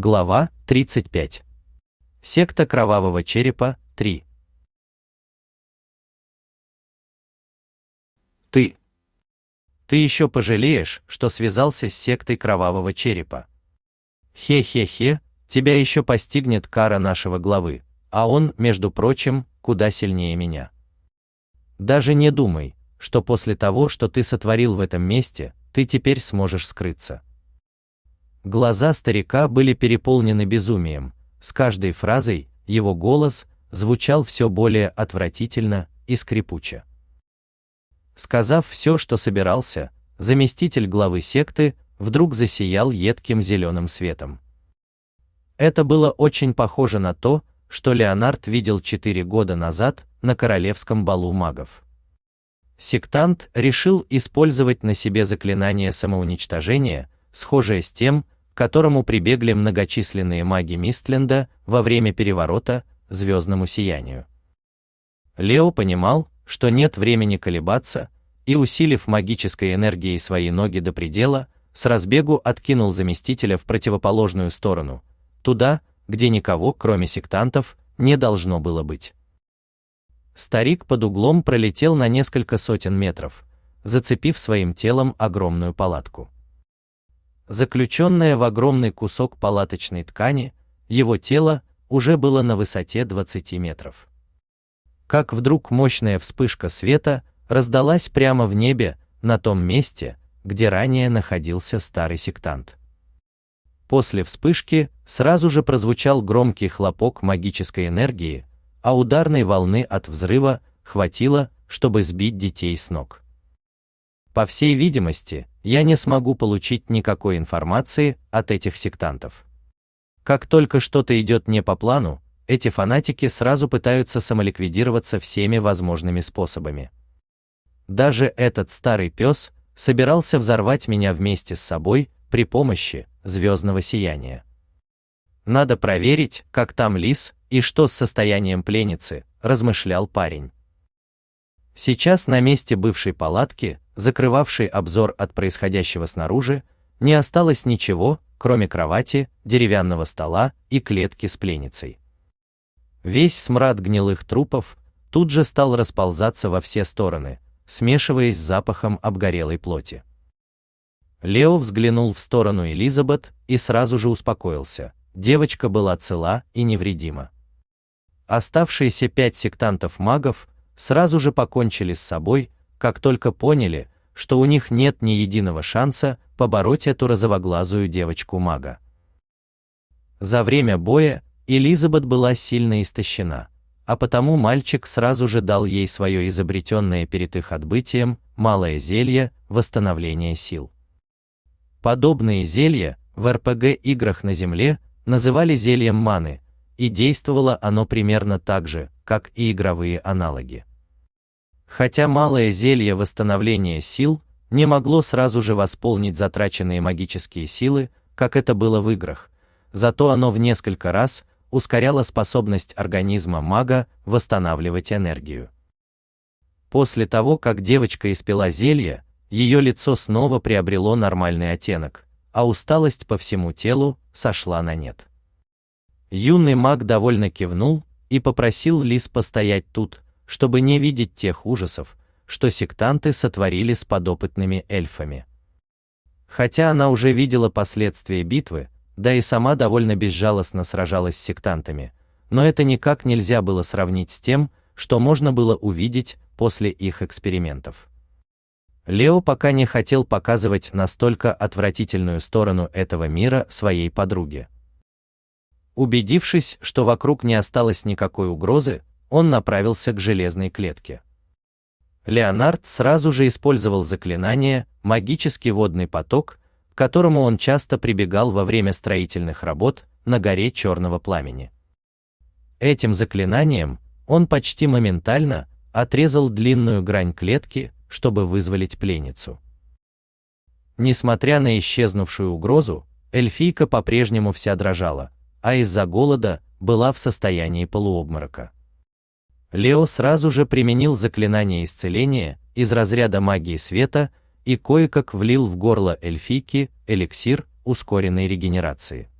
Глава 35. Секта Кровавого Черепа 3. Ты. Ты еще пожалеешь, что связался с сектой Кровавого Черепа. Хе-хе-хе, тебя еще постигнет кара нашего главы, а он, между прочим, куда сильнее меня. Даже не думай, что после того, что ты сотворил в этом месте, ты теперь сможешь скрыться. Глаза старика были переполнены безумием. С каждой фразой его голос звучал все более отвратительно и скрипуче. Сказав все, что собирался, заместитель главы секты вдруг засиял едким зеленым светом. Это было очень похоже на то, что Леонард видел четыре года назад на королевском балу магов. Сектант решил использовать на себе заклинание самоуничтожения, схожее с тем, к которому прибегли многочисленные маги Мистленда во время переворота звездному сиянию. Лео понимал, что нет времени колебаться, и усилив магической энергией свои ноги до предела, с разбегу откинул заместителя в противоположную сторону, туда, где никого, кроме сектантов, не должно было быть. Старик под углом пролетел на несколько сотен метров, зацепив своим телом огромную палатку. Заключенное в огромный кусок палаточной ткани, его тело уже было на высоте 20 метров. Как вдруг мощная вспышка света раздалась прямо в небе, на том месте, где ранее находился старый сектант. После вспышки сразу же прозвучал громкий хлопок магической энергии, а ударной волны от взрыва хватило, чтобы сбить детей с ног. По всей видимости, я не смогу получить никакой информации от этих сектантов. Как только что-то идет не по плану, эти фанатики сразу пытаются самоликвидироваться всеми возможными способами. Даже этот старый пес собирался взорвать меня вместе с собой при помощи звездного сияния. Надо проверить, как там лис и что с состоянием пленницы, размышлял парень. Сейчас на месте бывшей палатки, закрывавшей обзор от происходящего снаружи, не осталось ничего, кроме кровати, деревянного стола и клетки с пленницей. Весь смрад гнилых трупов тут же стал расползаться во все стороны, смешиваясь с запахом обгорелой плоти. Лео взглянул в сторону Элизабет и сразу же успокоился. Девочка была цела и невредима. Оставшиеся пять сектантов-магов сразу же покончили с собой, как только поняли, что у них нет ни единого шанса побороть эту розовоглазую девочку-мага. За время боя Элизабет была сильно истощена, а потому мальчик сразу же дал ей свое изобретенное перед их отбытием малое зелье восстановления сил. Подобные зелья в РПГ-играх на Земле называли зельем маны, и действовало оно примерно так же, как и игровые аналоги. Хотя малое зелье восстановления сил не могло сразу же восполнить затраченные магические силы, как это было в играх, зато оно в несколько раз ускоряло способность организма мага восстанавливать энергию. После того, как девочка испила зелье, ее лицо снова приобрело нормальный оттенок, а усталость по всему телу сошла на нет. Юный маг довольно кивнул и попросил Лис постоять тут, чтобы не видеть тех ужасов, что сектанты сотворили с подопытными эльфами. Хотя она уже видела последствия битвы, да и сама довольно безжалостно сражалась с сектантами, но это никак нельзя было сравнить с тем, что можно было увидеть после их экспериментов. Лео пока не хотел показывать настолько отвратительную сторону этого мира своей подруге. Убедившись, что вокруг не осталось никакой угрозы, он направился к железной клетке. Леонард сразу же использовал заклинание «Магический водный поток», к которому он часто прибегал во время строительных работ на горе Черного Пламени. Этим заклинанием он почти моментально отрезал длинную грань клетки, чтобы вызволить пленницу. Несмотря на исчезнувшую угрозу, эльфийка по-прежнему вся дрожала, а из-за голода была в состоянии полуобморока. Лео сразу же применил заклинание исцеления из разряда магии света и кое-как влил в горло эльфийки эликсир ускоренной регенерации.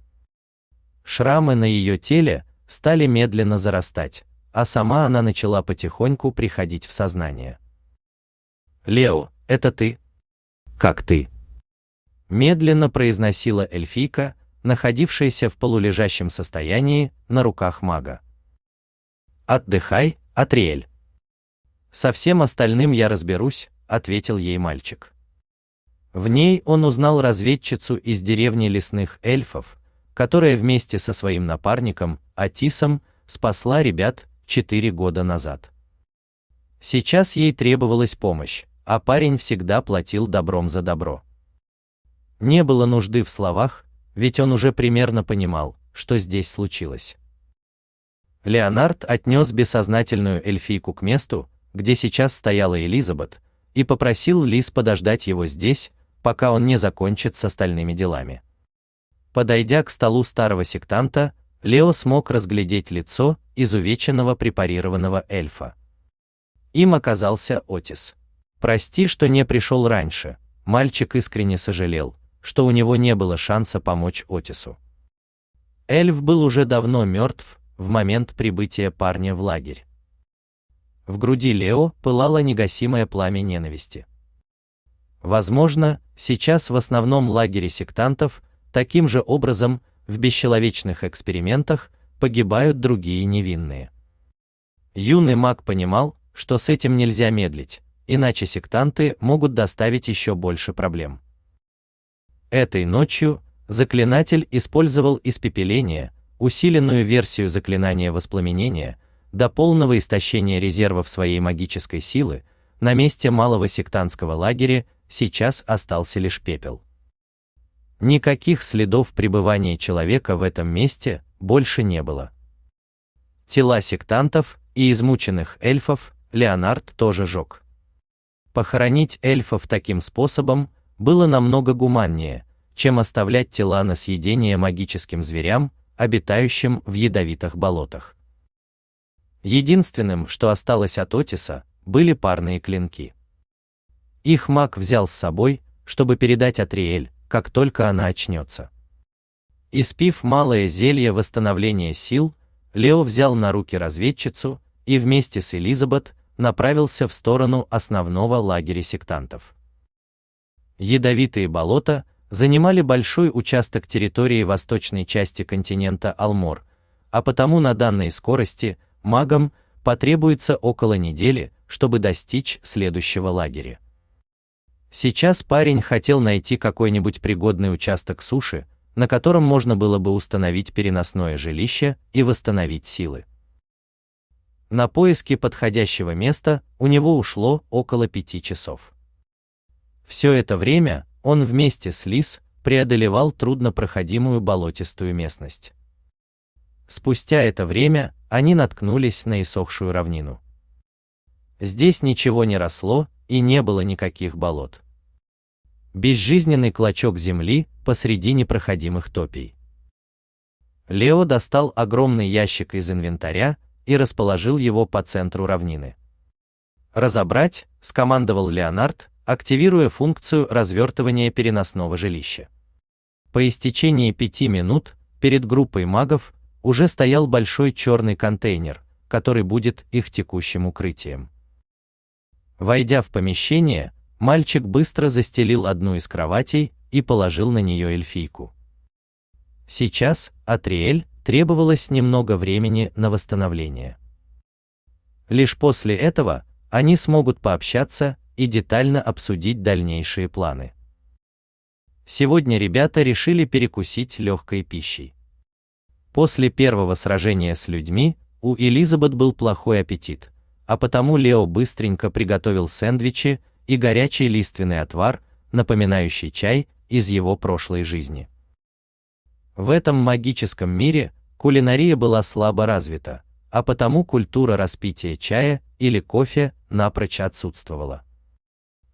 Шрамы на ее теле стали медленно зарастать, а сама она начала потихоньку приходить в сознание. «Лео, это ты?» «Как ты?» Медленно произносила эльфийка, находившаяся в полулежащем состоянии на руках мага. «Отдыхай, Атриэль». «Со всем остальным я разберусь», — ответил ей мальчик. В ней он узнал разведчицу из деревни лесных эльфов, которая вместе со своим напарником, Атисом, спасла ребят четыре года назад. Сейчас ей требовалась помощь, а парень всегда платил добром за добро. Не было нужды в словах, ведь он уже примерно понимал, что здесь случилось. Леонард отнес бессознательную эльфийку к месту, где сейчас стояла Элизабет, и попросил Лис подождать его здесь, пока он не закончит с остальными делами. Подойдя к столу старого сектанта, Лео смог разглядеть лицо изувеченного препарированного эльфа. Им оказался Отис. Прости, что не пришел раньше. Мальчик искренне сожалел, что у него не было шанса помочь Отису. Эльф был уже давно мертв в момент прибытия парня в лагерь. В груди Лео пылало негасимое пламя ненависти. Возможно, сейчас в основном лагере сектантов Таким же образом, в бесчеловечных экспериментах погибают другие невинные. Юный маг понимал, что с этим нельзя медлить, иначе сектанты могут доставить еще больше проблем. Этой ночью заклинатель использовал испепеление, усиленную версию заклинания воспламенения, до полного истощения резервов своей магической силы, на месте малого сектантского лагеря сейчас остался лишь пепел. Никаких следов пребывания человека в этом месте больше не было. Тела сектантов и измученных эльфов Леонард тоже жег. Похоронить эльфов таким способом было намного гуманнее, чем оставлять тела на съедение магическим зверям, обитающим в ядовитых болотах. Единственным, что осталось от Отиса, были парные клинки. Их маг взял с собой, чтобы передать Атриэль, как только она очнется. Испив малое зелье восстановления сил, Лео взял на руки разведчицу и вместе с Элизабет направился в сторону основного лагеря сектантов. Ядовитые болота занимали большой участок территории восточной части континента Алмор, а потому на данной скорости магам потребуется около недели, чтобы достичь следующего лагеря. Сейчас парень хотел найти какой-нибудь пригодный участок суши, на котором можно было бы установить переносное жилище и восстановить силы. На поиски подходящего места у него ушло около пяти часов. Все это время он вместе с Лис преодолевал труднопроходимую болотистую местность. Спустя это время они наткнулись на иссохшую равнину. Здесь ничего не росло, и не было никаких болот. Безжизненный клочок земли посреди непроходимых топий. Лео достал огромный ящик из инвентаря и расположил его по центру равнины. Разобрать, скомандовал Леонард, активируя функцию развертывания переносного жилища. По истечении пяти минут перед группой магов уже стоял большой черный контейнер, который будет их текущим укрытием. Войдя в помещение, мальчик быстро застелил одну из кроватей и положил на нее эльфийку. Сейчас Атриэль требовалось немного времени на восстановление. Лишь после этого они смогут пообщаться и детально обсудить дальнейшие планы. Сегодня ребята решили перекусить легкой пищей. После первого сражения с людьми у Элизабет был плохой аппетит, а потому Лео быстренько приготовил сэндвичи и горячий лиственный отвар, напоминающий чай из его прошлой жизни. В этом магическом мире кулинария была слабо развита, а потому культура распития чая или кофе напрочь отсутствовала.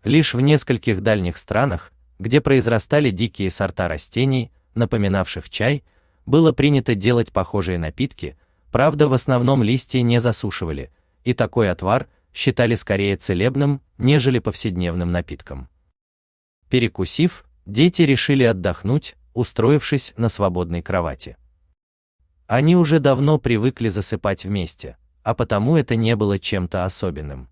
Лишь в нескольких дальних странах, где произрастали дикие сорта растений, напоминавших чай, было принято делать похожие напитки, правда в основном листья не засушивали, и такой отвар считали скорее целебным, нежели повседневным напитком. Перекусив, дети решили отдохнуть, устроившись на свободной кровати. Они уже давно привыкли засыпать вместе, а потому это не было чем-то особенным.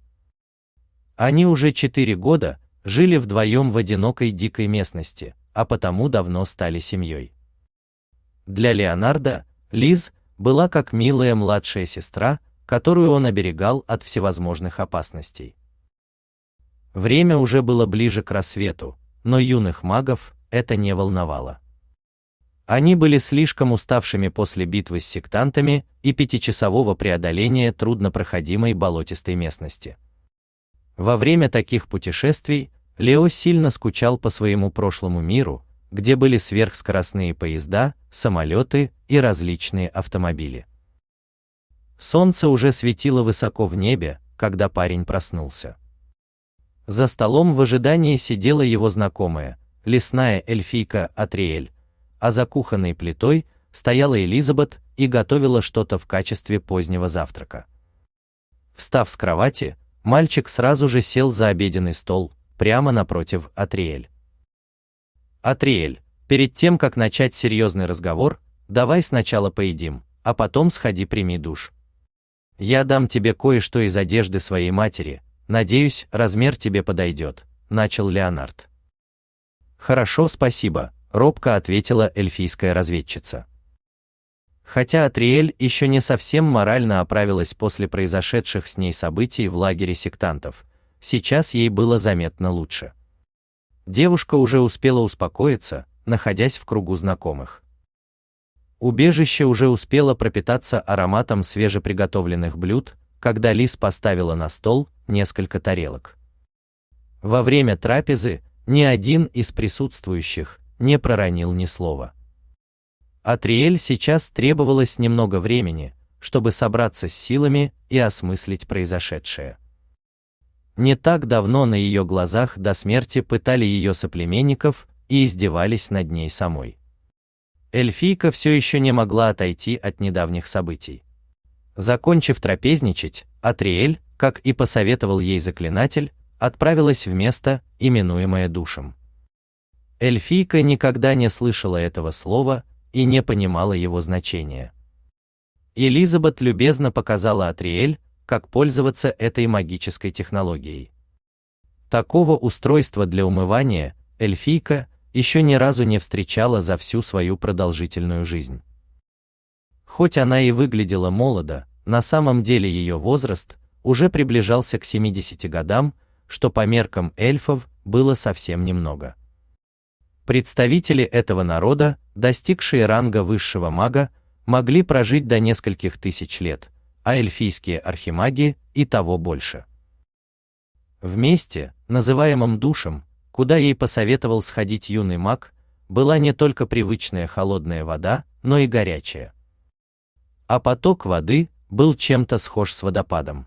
Они уже четыре года жили вдвоем в одинокой дикой местности, а потому давно стали семьей. Для Леонардо Лиз была как милая младшая сестра, которую он оберегал от всевозможных опасностей. Время уже было ближе к рассвету, но юных магов это не волновало. Они были слишком уставшими после битвы с сектантами и пятичасового преодоления труднопроходимой болотистой местности. Во время таких путешествий Лео сильно скучал по своему прошлому миру, где были сверхскоростные поезда, самолеты и различные автомобили. Солнце уже светило высоко в небе, когда парень проснулся. За столом в ожидании сидела его знакомая, лесная эльфийка Атриэль, а за кухонной плитой стояла Элизабет и готовила что-то в качестве позднего завтрака. Встав с кровати, мальчик сразу же сел за обеденный стол, прямо напротив Атриэль. Атриэль, перед тем, как начать серьезный разговор, давай сначала поедим, а потом сходи прими душ. Я дам тебе кое-что из одежды своей матери, надеюсь, размер тебе подойдет, начал Леонард. Хорошо, спасибо, робко ответила эльфийская разведчица. Хотя Атриэль еще не совсем морально оправилась после произошедших с ней событий в лагере сектантов, сейчас ей было заметно лучше. Девушка уже успела успокоиться, находясь в кругу знакомых. Убежище уже успело пропитаться ароматом свежеприготовленных блюд, когда Лис поставила на стол несколько тарелок. Во время трапезы ни один из присутствующих не проронил ни слова. Атриэль сейчас требовалось немного времени, чтобы собраться с силами и осмыслить произошедшее. Не так давно на ее глазах до смерти пытали ее соплеменников и издевались над ней самой. Эльфийка все еще не могла отойти от недавних событий. Закончив трапезничать, Атриэль, как и посоветовал ей заклинатель, отправилась в место, именуемое душем. Эльфийка никогда не слышала этого слова и не понимала его значения. Элизабет любезно показала Атриэль, как пользоваться этой магической технологией. Такого устройства для умывания эльфийка еще ни разу не встречала за всю свою продолжительную жизнь. Хоть она и выглядела молодо, на самом деле ее возраст уже приближался к 70 годам, что по меркам эльфов было совсем немного. Представители этого народа, достигшие ранга высшего мага, могли прожить до нескольких тысяч лет, а эльфийские архимаги и того больше. В месте, называемом душем, куда ей посоветовал сходить юный маг, была не только привычная холодная вода, но и горячая. А поток воды был чем-то схож с водопадом.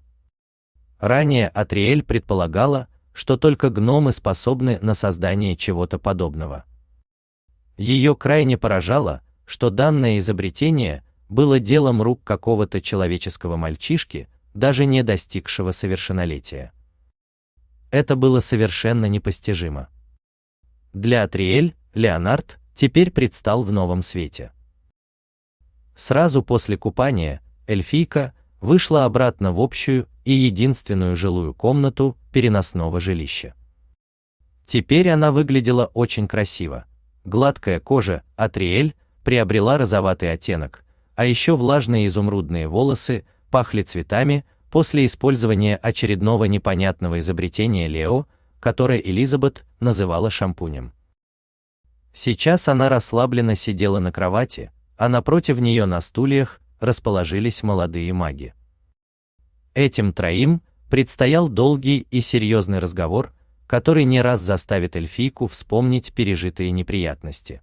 Ранее Атриэль предполагала, что только гномы способны на создание чего-то подобного. Ее крайне поражало, что данное изобретение было делом рук какого-то человеческого мальчишки, даже не достигшего совершеннолетия. Это было совершенно непостижимо. Для Атриэль Леонард теперь предстал в новом свете. Сразу после купания эльфийка вышла обратно в общую и единственную жилую комнату переносного жилища. Теперь она выглядела очень красиво. Гладкая кожа Атриэль приобрела розоватый оттенок, а еще влажные изумрудные волосы пахли цветами после использования очередного непонятного изобретения Лео, которое Элизабет называла шампунем. Сейчас она расслабленно сидела на кровати, а напротив нее на стульях расположились молодые маги. Этим троим предстоял долгий и серьезный разговор, который не раз заставит эльфийку вспомнить пережитые неприятности.